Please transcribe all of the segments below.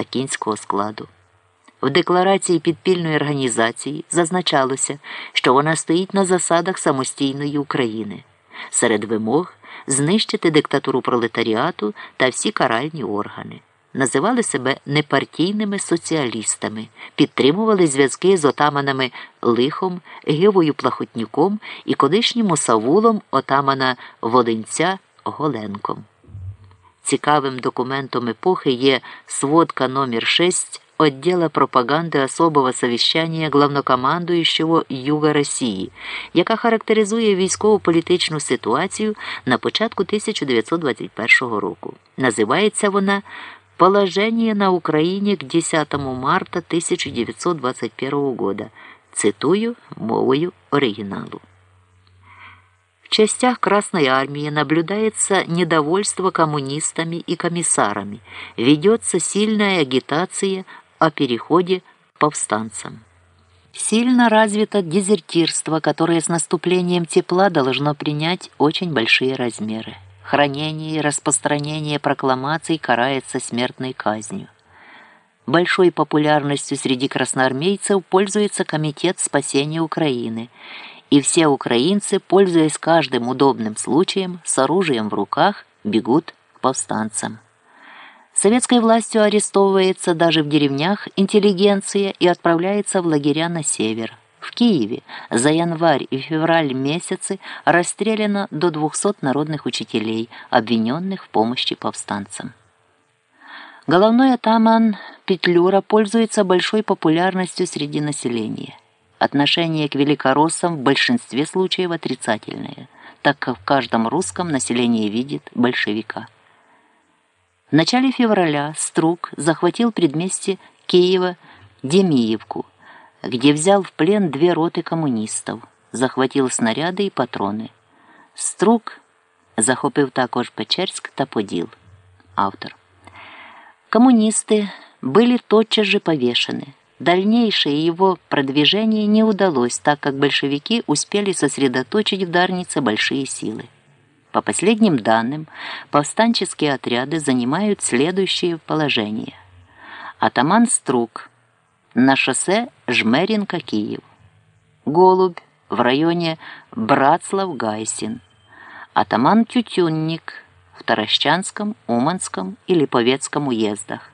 та кінського складу. В декларації підпільної організації зазначалося, що вона стоїть на засадах самостійної України. Серед вимог знищити диктатуру пролетаріату та всі каральні органи. Називали себе непартійними соціалістами, підтримували зв'язки з отаманами Лихом, Гивою Плахотнюком і колишнім осавулом отамана Волинця Голенком. Цікавим документом епохи є сводка номер 6 отдела пропаганди особого совіщання главнокомандуючого Юга Росії, яка характеризує військово-політичну ситуацію на початку 1921 року. Називається вона Положение на Україні к 10 марта 1921 года. Цитую мовою оригіналу. В частях Красной Армии наблюдается недовольство коммунистами и комиссарами, ведется сильная агитация о переходе к повстанцам. Сильно развито дезертирство, которое с наступлением тепла должно принять очень большие размеры. Хранение и распространение прокламаций карается смертной казнью. Большой популярностью среди красноармейцев пользуется Комитет спасения Украины, и все украинцы, пользуясь каждым удобным случаем, с оружием в руках, бегут к повстанцам. Советской властью арестовывается даже в деревнях интеллигенция и отправляется в лагеря на север. В Киеве за январь и февраль месяцы расстреляно до 200 народных учителей, обвиненных в помощи повстанцам. Головной атаман Петлюра пользуется большой популярностью среди населения. Отношение к великороссам в большинстве случаев отрицательное, так как в каждом русском население видит большевика. В начале февраля Струк захватил предместье Киева Демиевку, где взял в плен две роты коммунистов, захватил снаряди і патрони. Струк захопив також Печерськ та Поділ. Автор. Коммунисты были тотчас же повешены. Дальнейшее его продвижение не удалось, так как большевики успели сосредоточить в Дарнице большие силы. По последним данным, повстанческие отряды занимают следующее положение. Атаман Струк на шоссе Жмеринка-Киев. Голубь в районе Братслав-Гайсин. Атаман Тютюнник в Таращанском, Уманском и Липовецком уездах.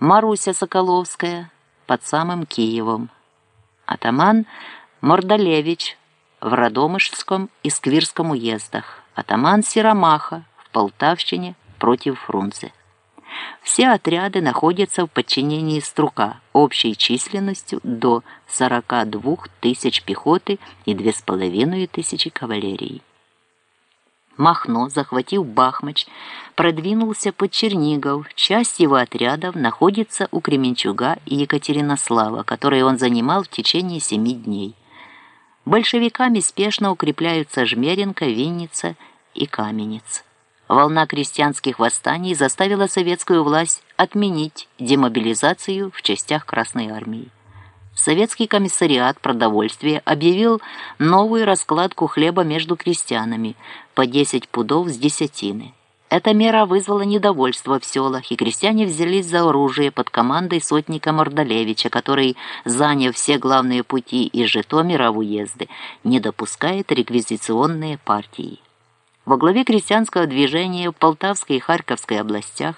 Маруся Соколовская под самым Киевом. Атаман Мордалевич в Радомышском и Сквирском уездах атаман Сиромаха в Полтавщине против Фрунзе. Все отряды находятся в подчинении Струка общей численностью до 42 тысяч пехоты и 2,5 тысячи кавалерии. Махно, захватив Бахмач, продвинулся под Чернигов. Часть его отрядов находится у Кременчуга и Екатеринослава, которые он занимал в течение семи дней. Большевиками спешно укрепляются Жмеренко, Винница и Каменец. Волна крестьянских восстаний заставила советскую власть отменить демобилизацию в частях Красной Армии. Советский комиссариат продовольствия объявил новую раскладку хлеба между крестьянами по 10 пудов с десятины. Эта мера вызвала недовольство в селах, и крестьяне взялись за оружие под командой сотника Мордалевича, который, заняв все главные пути из Житомира в уезды, не допускает реквизиционные партии. Во главе крестьянского движения в Полтавской и Харьковской областях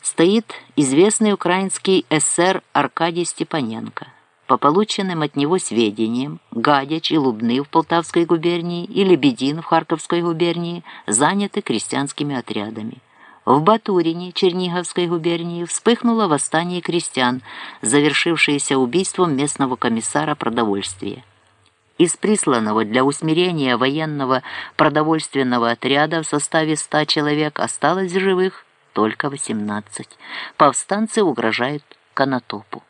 стоит известный украинский эсер Аркадий Степаненко. По полученным от него сведениям, Гадяч и Лубны в Полтавской губернии и Лебедин в Харьковской губернии заняты крестьянскими отрядами. В Батурине Черниговской губернии вспыхнуло восстание крестьян, завершившееся убийством местного комиссара продовольствия. Из присланного для усмирения военного продовольственного отряда в составе 100 человек осталось живых только 18. Повстанцы угрожают Конотопу.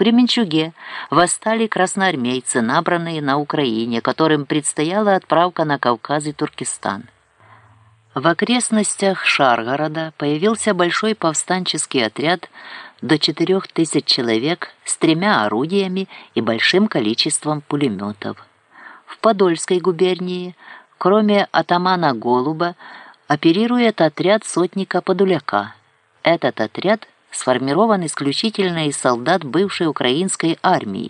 Кременчуге восстали красноармейцы, набранные на Украине, которым предстояла отправка на Кавказ и Туркестан. В окрестностях Шаргорода появился большой повстанческий отряд до 4000 человек с тремя орудиями и большим количеством пулеметов. В Подольской губернии, кроме атамана Голуба, оперирует отряд сотника Подуляка. Этот отряд сформирован исключительно из солдат бывшей украинской армии,